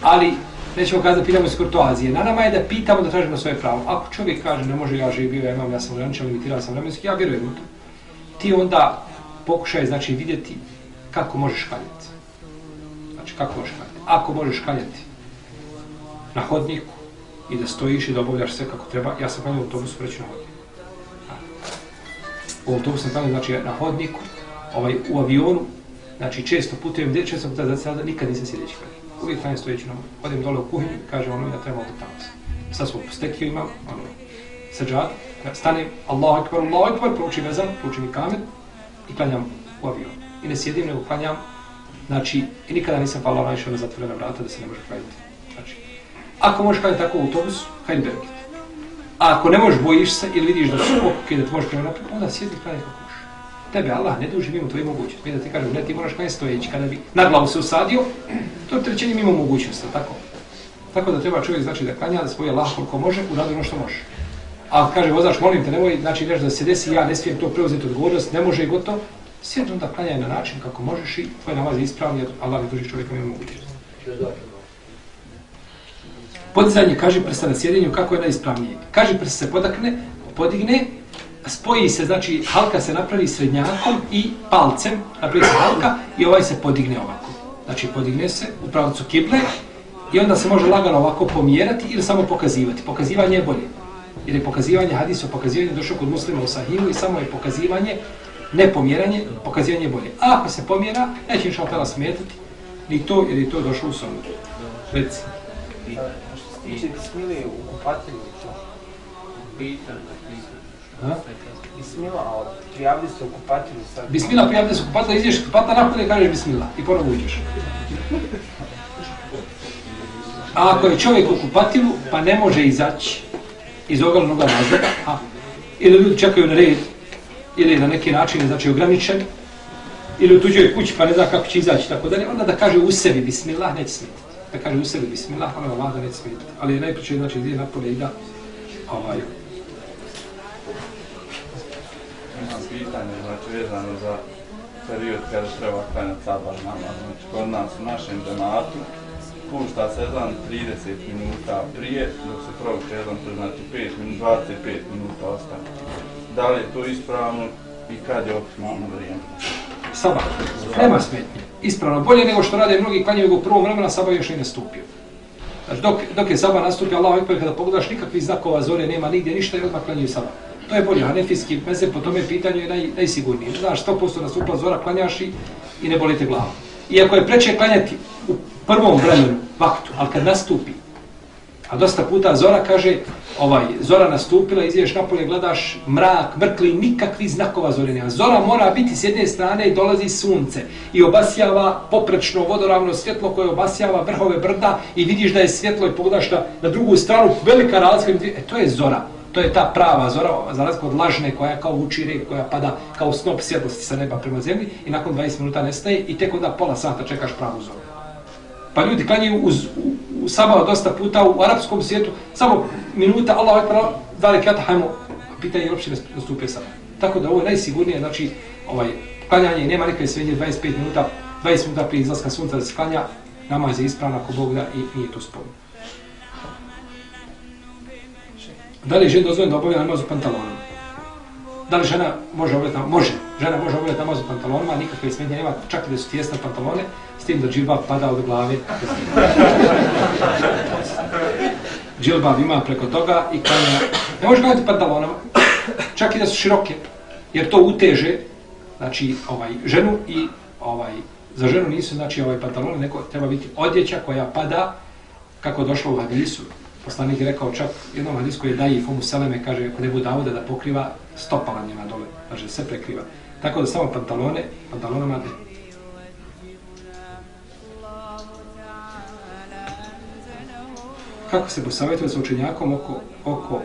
Ali, nećemo kada da pitamo iz kurtoazije. Na nama je da pitamo da tražimo svoje pravo. Ako čovjek kaže ne može ja živio, ja imam, ja sam ograničan, limitiran sam vremenski, ja vjerujem u to. Ti onda pokušaj znači vidjeti kako možeš kaljati. Znači kako možeš kaljati. Ako možeš kaljati na hodniku i da stojiš i da obavljaš sve kako treba, ja sam kaljao u autobusu preći na hodniku. A. U autobusu sam kaljao znači na hodniku, ovaj, u avionu, znači često putujem, gdje često putujem, da sada nikad nisam sjedeći kaljao. Uvijek kaljam stojeći na hodniku. Odem dole u kuhinju, kaže ono, ja trebam da tamo. Sad smo postekio, imam, ono, sađad, stanem, Allahu akbar, Allahu akbar, prouči vezan, prouči mi kamer i klanjam u avion. I ne sjedim, nego klanjam, znači, i nikada nisam pala najviše na zatvorena vrata da se ne može klanjati. Znači, ako možeš klanjati tako u autobusu, hajde bergit. A ako ne možeš, bojiš se ili vidiš da su okuke da ti možeš klanjati naprijed, onda sjedi i kako možeš. Tebe Allah ne duži mimo tvoje mogućnosti. Mi da ti kažem, ne, ti moraš klanjati stojeći. Kada bi na glavu se usadio, to je trećenje mimo mogućnosti, tako? Tako da treba čovjek znači da klanja da svoje Allah koliko može, uradi ono što može. A kaže vozač, molim te, nemoj, znači nešto da se desi, ja ne smijem to preuzeti odgovornost, ne može i gotovo. Sjed onda klanjaj na način kako možeš i tvoj namaz je ispravni, jer Allah ne duži čovjeka mimo mogućnosti. Podizanje, kaže prsa na sjedinju, kako je najispravnije. Kaže prsa se podakne, podigne, spoji se, znači halka se napravi srednjakom i palcem, napravi se halka i ovaj se podigne ovako. Znači podigne se u pravcu kible i onda se može lagano ovako pomjerati ili samo pokazivati. Pokazivanje je bolje. Jer je pokazivanje, hadis o pokazivanju došao kod muslima u sahihu i samo je pokazivanje, ne pomjeranje, pokazivanje je bolje. A ako se pomjera, neće inša tela smetati, ni to, jer je to došlo u sonu. Reci. Tiče bismile u kupatelju, što? Ha? Bismila, a prijavili se u kupatelju sad. Bismila prijavlja se kupatla, izdješ kupatla napolje i kažeš bismila i ponovo uđeš. A ako je čovjek u kupatilu, pa ne može izaći iz oglednog razloga, ili ljudi čekaju na red, ili na neki način znači ograničen, ili u tuđoj kući pa ne zna kako će izaći, tako dalje, onda da kaže u sebi bismillah, neće smetiti. Da kaže u sebi bismillah, ona vlada neće smetiti. Ali je najpriče, znači, gdje napolje i da, ovaj, Imam pitanje, znači vezano za period kada treba klanjati sabah namaz. Znači kod nas u našem džematu pušta se jedan 30 minuta prije, dok se prouči jedan, to znači 5 minuta, 25 minuta ostane. Da li je to ispravno i kad je optimalno vrijeme? sabah, nema smetnje. Ispravno, bolje nego što rade mnogi klanjaju u prvom vremena, sabah još nije nastupio. Znači, dok, dok je sabah nastupio, Allah ekber, kada pogledaš nikakvih znakova zore, nema nigdje ništa i odmah klanjaju sabah. To je bolje, hanefijski meze po tome pitanju je naj, najsigurniji. Znaš, 100% nastupila zora, klanjaš i, i ne bolite glavu. Iako je preče klanjati u prvom vremenu, vaktu, ali kad nastupi, a dosta puta zora kaže, ovaj, zora nastupila, izješ napolje, gledaš mrak, mrkli, nikakvi znakova zore nema. Zora mora biti s jedne strane i dolazi sunce i obasjava poprečno vodoravno svjetlo koje obasjava vrhove brda i vidiš da je svjetlo i pogledaš na, na drugu stranu, velika razlika, e, to je zora. To je ta prava zora, za razliku od lažne koja kao učire, koja pada kao snop svjetlosti sa neba prema zemlji i nakon 20 minuta nestaje i tek onda pola sata čekaš pravu zoru. Pa ljudi klanjaju uz, u, u sabah dosta puta u arapskom svijetu, samo minuta, Allah ekber, dva kjata, hajmo, pitanje je uopće nastupio sabah. Tako da ovo je najsigurnije, znači, ovaj, klanjanje nema nikakve svenje 25 minuta, 20 minuta prije izlaska sunca da se klanja, namaz je ispravan ako Bog da i nije to sporno. Da li je žena dozvoljena da obavlja namaz u pantalonama? Da li žena može obavljati namaz? Može. Žena može obavljati namaz u pantalonama, nikakve smetnje nema, čak i da su tijesne pantalone, s tim da džilbab pada od glave. džilbab ima preko toga i klanja. Ne možeš gledati pantalonama, ono, čak i da su široke, jer to uteže, znači, ovaj, ženu i ovaj, za ženu nisu, znači, ovaj pantalone, neko treba biti odjeća koja pada, kako došlo u hadisu, Poslanik je rekao čak jednom hadisku je daji Fomu Seleme, kaže ako ne bude Davuda da pokriva stopala njena dole, kaže sve prekriva. Tako da samo pantalone, pantalonama ne. Kako se posavjetuje sa učenjakom oko, oko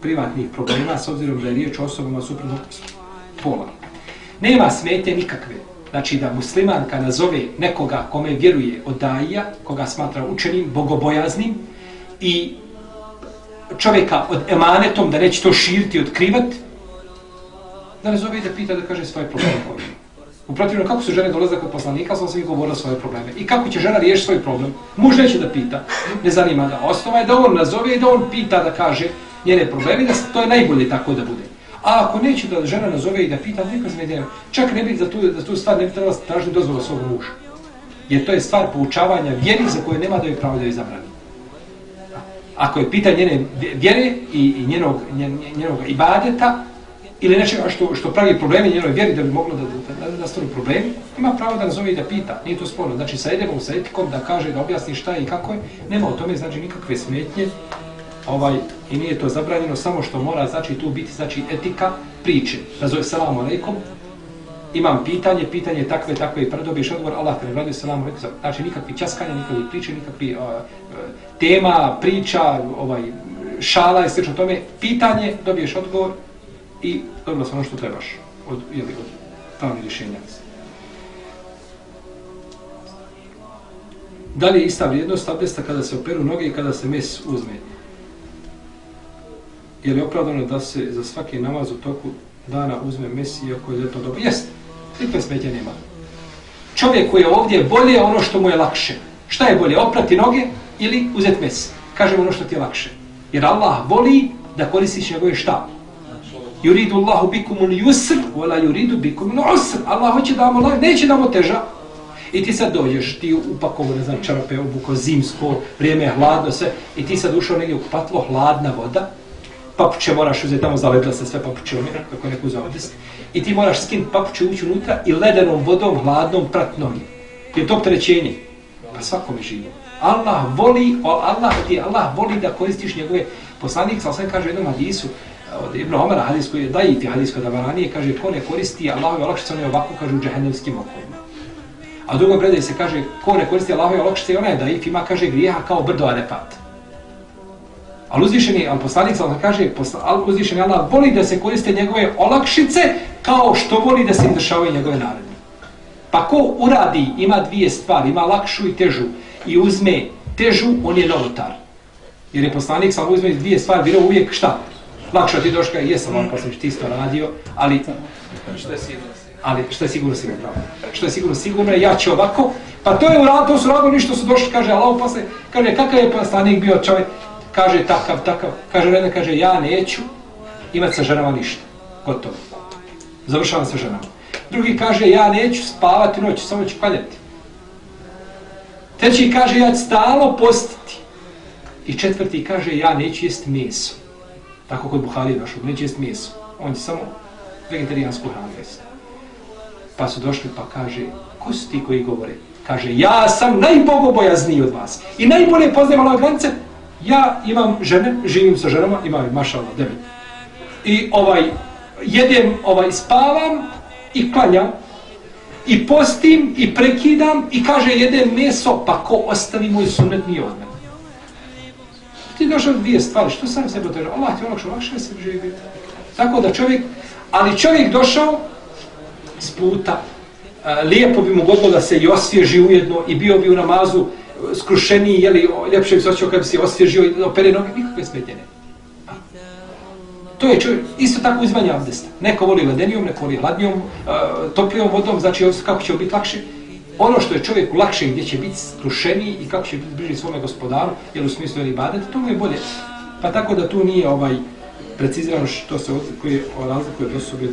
privatnih problema s obzirom da je riječ o osobama suprotnog pola. Nema smete nikakve. Znači da muslimanka nazove nekoga kome vjeruje od daija, koga smatra učenim, bogobojaznim i čovjeka od emanetom da neće to širiti, otkrivati, da ne zove i da pita da kaže svoje probleme ovdje. U protivno, kako su žene dolaze kod poslanika, sam sam govorila svoje probleme. I kako će žena riješiti svoj problem? Muž neće da pita, ne zanima ga. Osnova je da on nazove i da on pita da kaže njene probleme, da to je najbolje tako da bude. A ako neće da žena nazove i da pita, neka zmedjeno. Čak ne bi za tu, za tu stvar ne bi trebala tražiti dozvolu svog muža. Jer to je stvar poučavanja vjeri za koje nema da je pravo da je zabrani. Ako je pitanje njene vjere i njenog, njenog ibadeta, ili nečega što, što pravi probleme njenoj vjeri da bi moglo da, da, da nastanu problemi, ima pravo da nazove i da pita, nije to sporno. Znači sa edemom, sa etikom da kaže, da objasni šta je i kako je, nema o tome znači nikakve smetnje ovaj, i nije to zabranjeno, samo što mora znači tu biti znači etika priče. Nazove salamu alaikum, imam pitanje, pitanje takve, takve i predobiješ odgovor, Allah te nagradio salamu alaikum, znači nikakvi časkanja, nikakvi priče, nikakvi uh, tema, priča, ovaj, šala i sl. tome, pitanje, dobiješ odgovor, i dobila sam ono što trebaš od, jeli, od pravnih rješenja. Da li je ista vrijednost abdesta kada se operu noge i kada se mes uzme? Je li opravdano da se za svaki namaz u toku dana uzme mes i ako je to dobro? Jest, nikakve smetje nema. Čovjek koji je ovdje bolje ono što mu je lakše. Šta je bolje, oprati noge ili uzeti mes? Kažem ono što ti je lakše. Jer Allah voli da koristiš njegove šta? Yuridu Allahu bikum al-yusr wa la yuridu bikum al-usr. Allah hoće da vam neće da vam teža. I ti sad dođeš, ti upakovo, ne znam, čarape, obuko, zimsko, vrijeme je hladno, sve, i ti sad ušao negdje u kupatlo, hladna voda, papuče moraš uzeti tamo, zaledla se sve papuče kako neko uzao odest, i ti moraš skinuti papuče ući unutra i ledenom vodom, hladnom, prat noge. Je to opterećenje? Pa svakome živo. Allah voli, Allah ti, Allah voli da koristiš njegove poslanik, sa sve kaže u jednom hadisu, od Ibn Omara hadis koji je dajiti hadis kod Avaranije, kaže ko ne koristi Allahove olakšice, on je ovako, kaže, u džahenevskim okolima. A drugo predaj se kaže, ko ne koristi Allahove olakšice, ona je daif, ima, kaže, grijeha kao brdo arepat. Ali uzvišeni, ali poslanik sam kaže, ali uzvišeni Allah voli da se koriste njegove olakšice kao što voli da se izvršavaju njegove naredne. Pa ko uradi, ima dvije stvari, ima lakšu i težu i uzme težu, on je novotar. Jer je poslanik sam uzme dvije stvari, bilo uvijek šta? Lakše ti doška i jesam vam poslije ti isto radio, ali što je sigurno ali što je sigurno sigurno pravo. Što je sigurno sigurno, ja ću ovako, pa to je u radu, to su radili ništa su došli, kaže Allah posle, kaže kakav je poslanik bio čovjek, kaže takav, takav, kaže jedan, kaže ja neću imati sa ženama ništa, gotovo. Završavam sa ženama. Drugi kaže ja neću spavati noć, samo ću paljati. Treći kaže ja ću stalo postiti. I četvrti kaže ja neću jesti meso. Tako kod Buhari došlo, neće jest meso. On je samo vegetarijansko hranu jest. Pa su došli pa kaže, ko su ti koji govore? Kaže, ja sam najbogobojazniji od vas. I najbolje poznajem Allah granice. Ja imam žene, živim sa ženama, imam mašala, devet. I ovaj, jedem, ovaj, spavam i klanjam. I postim i prekidam i kaže, jedem meso, pa ko ostavi moj sunet nije od mene ti došao dvije stvari, što sam sebe otežao? Allah ti olakšao, lakše se živi. Tako da čovjek, ali čovjek došao s puta, e, lijepo bi mu godilo da se i osvježi ujedno i bio bi u namazu e, skrušeniji, jeli, ljepše bi se očeo kad bi se osvježio i opere noge, nikakve smetnje ne. To je čovjek, isto tako uzmanje abdesta. Neko voli ledenijom, neko voli hladnijom, e, toplijom vodom, znači kako će biti lakše ono što je čovjeku lakše gdje će biti skrušeniji i kako će biti bliži svome gospodaru, jer u smislu je ibadet, to mu je bolje. Pa tako da tu nije ovaj precizirano što se odlikuje o ovaj, razlikuje od osobe